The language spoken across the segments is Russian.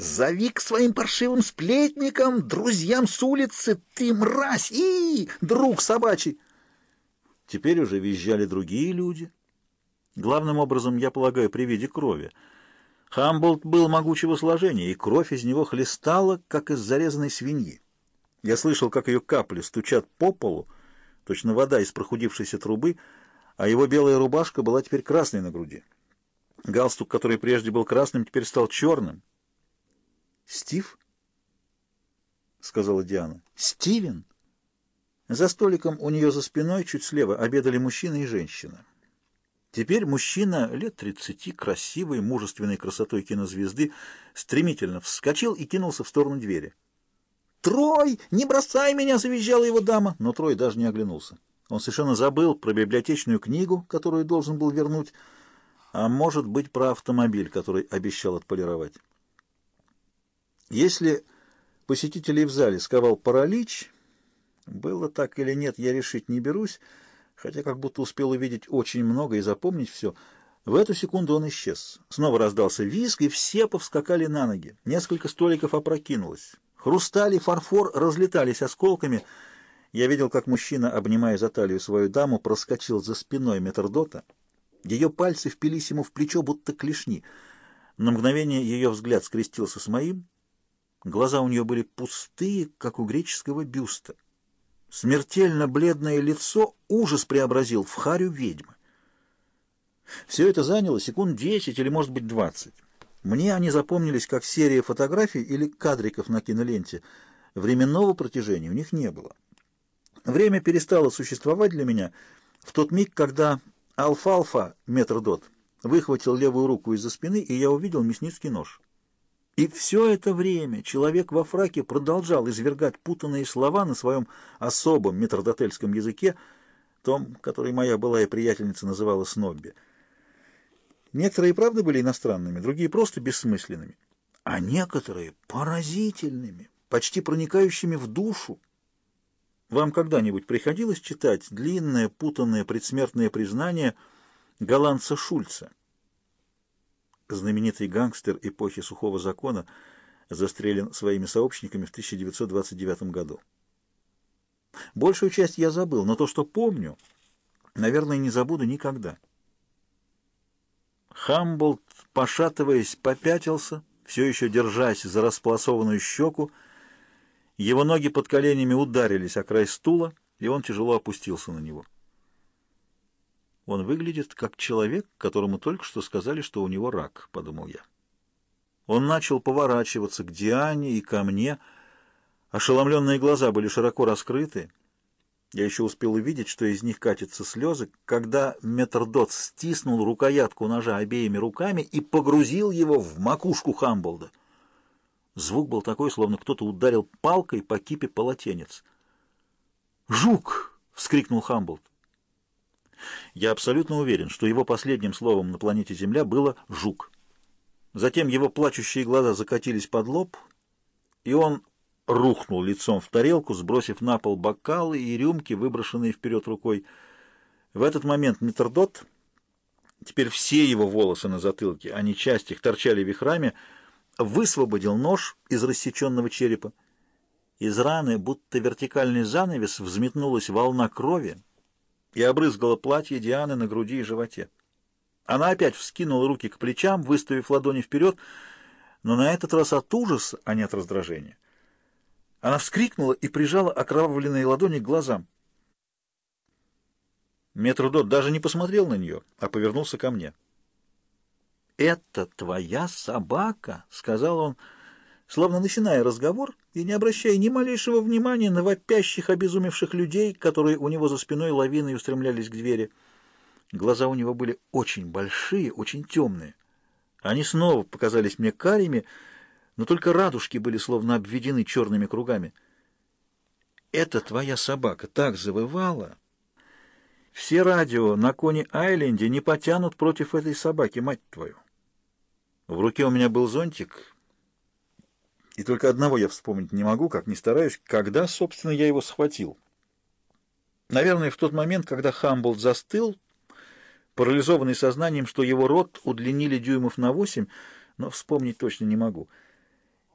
Зови к своим паршивым сплетникам, друзьям с улицы, ты мразь и друг собачий. Теперь уже визжали другие люди. Главным образом, я полагаю, при виде крови. Хамболт был могучего сложения, и кровь из него хлестала, как из зарезанной свиньи. Я слышал, как ее капли стучат по полу, точно вода из прохудившейся трубы, а его белая рубашка была теперь красной на груди. Галстук, который прежде был красным, теперь стал черным. «Стив?» — сказала Диана. «Стивен?» За столиком у нее за спиной, чуть слева, обедали мужчина и женщина. Теперь мужчина лет тридцати, красивый, мужественной красотой кинозвезды, стремительно вскочил и кинулся в сторону двери. «Трой, не бросай меня!» — завизжала его дама, но Трой даже не оглянулся. Он совершенно забыл про библиотечную книгу, которую должен был вернуть, а может быть про автомобиль, который обещал отполировать. Если посетителей в зале сковал паралич, было так или нет, я решить не берусь, хотя как будто успел увидеть очень много и запомнить все. В эту секунду он исчез. Снова раздался визг, и все повскакали на ноги. Несколько столиков опрокинулось. Хрустали, фарфор разлетались осколками. Я видел, как мужчина, обнимая за талию свою даму, проскочил за спиной метрдота. Ее пальцы впились ему в плечо, будто клешни. На мгновение ее взгляд скрестился с моим. Глаза у нее были пустые, как у греческого бюста. Смертельно бледное лицо ужас преобразил в харю ведьмы. Все это заняло секунд десять или, может быть, двадцать. Мне они запомнились как серия фотографий или кадриков на киноленте. Временного протяжения у них не было. Время перестало существовать для меня в тот миг, когда Алфалфа, метрдот, выхватил левую руку из-за спины, и я увидел мясницкий нож. И все это время человек во фраке продолжал извергать путанные слова на своем особом метрдотельском языке, том, который моя былая приятельница называла снобби. Некоторые, правда, были иностранными, другие просто бессмысленными, а некоторые поразительными, почти проникающими в душу. Вам когда-нибудь приходилось читать длинное, путанное предсмертное признание голландца Шульца? Знаменитый гангстер эпохи сухого закона застрелен своими сообщниками в 1929 году. Большую часть я забыл, но то, что помню, наверное, не забуду никогда. Хамблд, пошатываясь, попятился, все еще держась за располосованную щеку, его ноги под коленями ударились о край стула, и он тяжело опустился на него. «Он выглядит как человек, которому только что сказали, что у него рак», — подумал я. Он начал поворачиваться к Диане и ко мне. Ошеломленные глаза были широко раскрыты. Я еще успел увидеть, что из них катятся слезы, когда метрдот стиснул рукоятку ножа обеими руками и погрузил его в макушку Хамблда. Звук был такой, словно кто-то ударил палкой по кипе полотенец. «Жук!» — вскрикнул Хамблд. Я абсолютно уверен, что его последним словом на планете Земля было «жук». Затем его плачущие глаза закатились под лоб, и он рухнул лицом в тарелку, сбросив на пол бокалы и рюмки, выброшенные вперед рукой. В этот момент Митрдот, теперь все его волосы на затылке, а не часть их торчали вихрами, — высвободил нож из рассеченного черепа. Из раны, будто вертикальный занавес, взметнулась волна крови и обрызгала платье Дианы на груди и животе. Она опять вскинула руки к плечам, выставив ладони вперед, но на этот раз от ужаса, а не от раздражения. Она вскрикнула и прижала окровавленные ладони к глазам. Метродот даже не посмотрел на нее, а повернулся ко мне. «Это твоя собака?» — сказал он, словно начиная разговор и не обращая ни малейшего внимания на вопящих, обезумевших людей, которые у него за спиной лавиной устремлялись к двери. Глаза у него были очень большие, очень темные. Они снова показались мне карими, но только радужки были словно обведены черными кругами. «Это твоя собака так завывала!» Все радио на Кони-Айленде не потянут против этой собаки, мать твою. В руке у меня был зонтик, и только одного я вспомнить не могу, как не стараюсь, когда, собственно, я его схватил. Наверное, в тот момент, когда Хамблд застыл, парализованный сознанием, что его рот удлинили дюймов на восемь, но вспомнить точно не могу.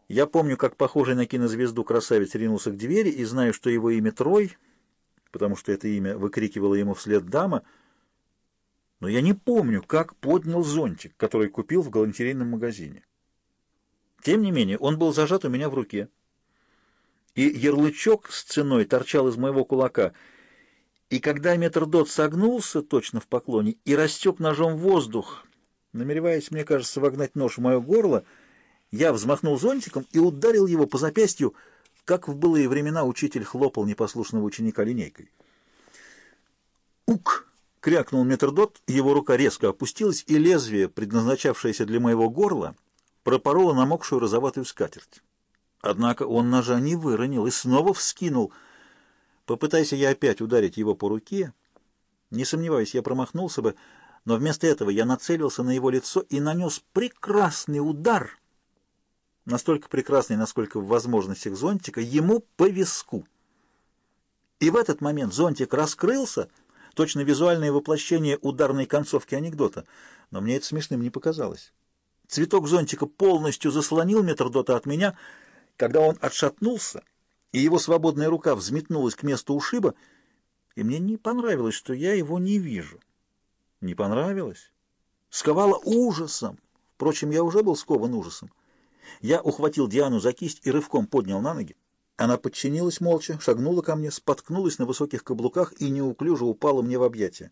Я помню, как похожий на кинозвезду красавец ринулся к двери, и знаю, что его имя Трой, потому что это имя выкрикивала ему вслед дама, но я не помню, как поднял зонтик, который купил в галантерейном магазине. Тем не менее, он был зажат у меня в руке, и ярлычок с ценой торчал из моего кулака, и когда метрдот согнулся точно в поклоне и растек ножом воздух, намереваясь, мне кажется, вогнать нож в мое горло, я взмахнул зонтиком и ударил его по запястью, как в былые времена учитель хлопал непослушного ученика линейкой. «Ук!» — крякнул метрдот, его рука резко опустилась, и лезвие, предназначавшееся для моего горла, пропороло намокшую розоватую скатерть. Однако он ножа не выронил и снова вскинул. Попытайся я опять ударить его по руке, не сомневаюсь, я промахнулся бы, но вместо этого я нацелился на его лицо и нанес прекрасный удар — настолько прекрасный, насколько в возможностях зонтика, ему по виску. И в этот момент зонтик раскрылся, точно визуальное воплощение ударной концовки анекдота, но мне это смешным не показалось. Цветок зонтика полностью заслонил метрдота от меня, когда он отшатнулся, и его свободная рука взметнулась к месту ушиба, и мне не понравилось, что я его не вижу. Не понравилось? Сковало ужасом. Впрочем, я уже был скован ужасом. Я ухватил Диану за кисть и рывком поднял на ноги. Она подчинилась молча, шагнула ко мне, споткнулась на высоких каблуках и неуклюже упала мне в объятия.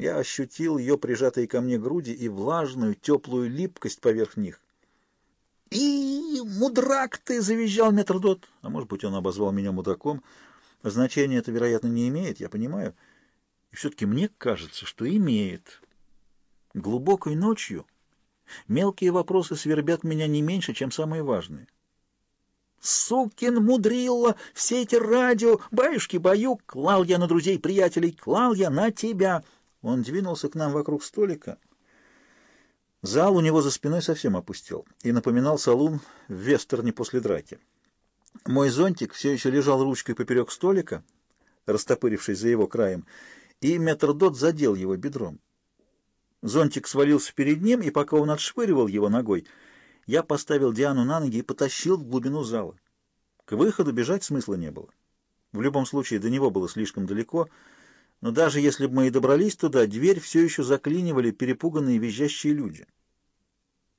Я ощутил ее прижатые ко мне груди и влажную, теплую липкость поверх них. «И, мудрак ты!» — завизжал метрдот. А может быть, он обозвал меня мудраком. Значения это, вероятно, не имеет, я понимаю. И все-таки мне кажется, что имеет. Глубокой ночью Мелкие вопросы свербят меня не меньше, чем самые важные. «Сукин мудрилла! Все эти радио! Баюшки-баю! Клал я на друзей-приятелей! Клал я на тебя!» Он двинулся к нам вокруг столика. Зал у него за спиной совсем опустел и напоминал салун в вестерне после драки. Мой зонтик все еще лежал ручкой поперек столика, растопырившись за его краем, и метрдот задел его бедром. Зонтик свалился перед ним, и пока он отшвыривал его ногой, я поставил Диану на ноги и потащил в глубину зала. К выходу бежать смысла не было. В любом случае, до него было слишком далеко, но даже если бы мы и добрались туда, дверь все еще заклинивали перепуганные визжащие люди.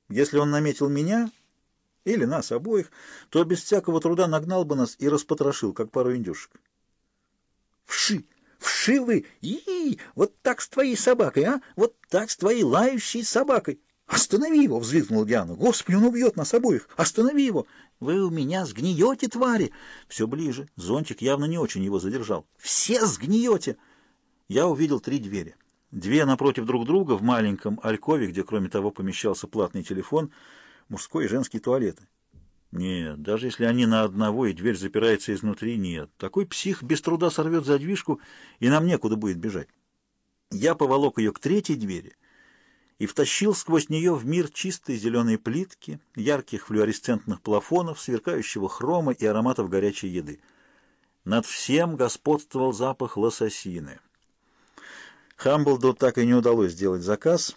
Если он наметил меня или нас обоих, то без всякого труда нагнал бы нас и распотрошил, как пару индюшек. «Вши!» Вшивы! И, вот так с твоей собакой, а? Вот так с твоей лающей собакой! Останови его! — взвизгнул Диана. Господи, он убьет нас обоих! Останови его! Вы у меня сгниете, твари! Все ближе. Зонтик явно не очень его задержал. Все сгниете! Я увидел три двери. Две напротив друг друга в маленьком алькове, где, кроме того, помещался платный телефон, мужской и женский туалеты. Нет, даже если они на одного, и дверь запирается изнутри, нет. Такой псих без труда сорвет задвижку, и нам некуда будет бежать. Я поволок ее к третьей двери и втащил сквозь нее в мир чистой зеленой плитки, ярких флуоресцентных плафонов, сверкающего хрома и ароматов горячей еды. Над всем господствовал запах лососины. Хамблду так и не удалось сделать заказ,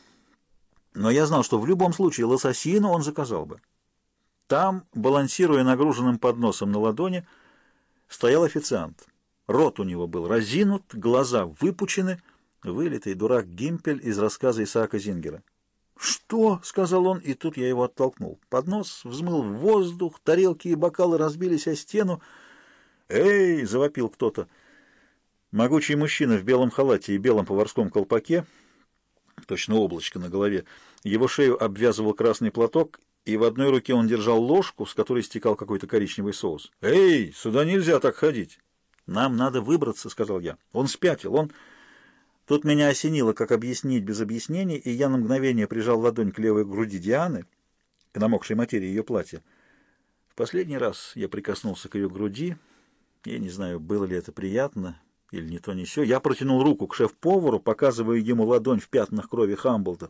но я знал, что в любом случае лососину он заказал бы. Там, балансируя нагруженным подносом на ладони, стоял официант. Рот у него был разинут, глаза выпучены, вылитый дурак Гимпель из рассказа Исаака Зингера. «Что?» — сказал он, и тут я его оттолкнул. Поднос взмыл в воздух, тарелки и бокалы разбились о стену. «Эй!» — завопил кто-то. Могучий мужчина в белом халате и белом поварском колпаке, точно облачко на голове, его шею обвязывал красный платок, и в одной руке он держал ложку, с которой стекал какой-то коричневый соус. «Эй, сюда нельзя так ходить!» «Нам надо выбраться», — сказал я. «Он спятил, он...» Тут меня осенило, как объяснить без объяснений, и я на мгновение прижал ладонь к левой груди Дианы, к намокшей материи ее платья. В последний раз я прикоснулся к ее груди. Я не знаю, было ли это приятно или не то не сё. Я протянул руку к шеф-повару, показывая ему ладонь в пятнах крови Хамблта.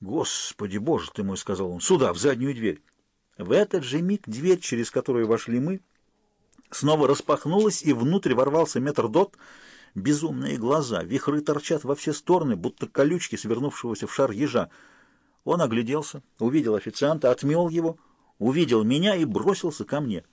«Господи, боже ты мой!» — сказал он. «Сюда, в заднюю дверь!» В этот же миг дверь, через которую вошли мы, снова распахнулась, и внутрь ворвался метрдот. Безумные глаза, вихры торчат во все стороны, будто колючки свернувшегося в шар ежа. Он огляделся, увидел официанта, отмел его, увидел меня и бросился ко мне.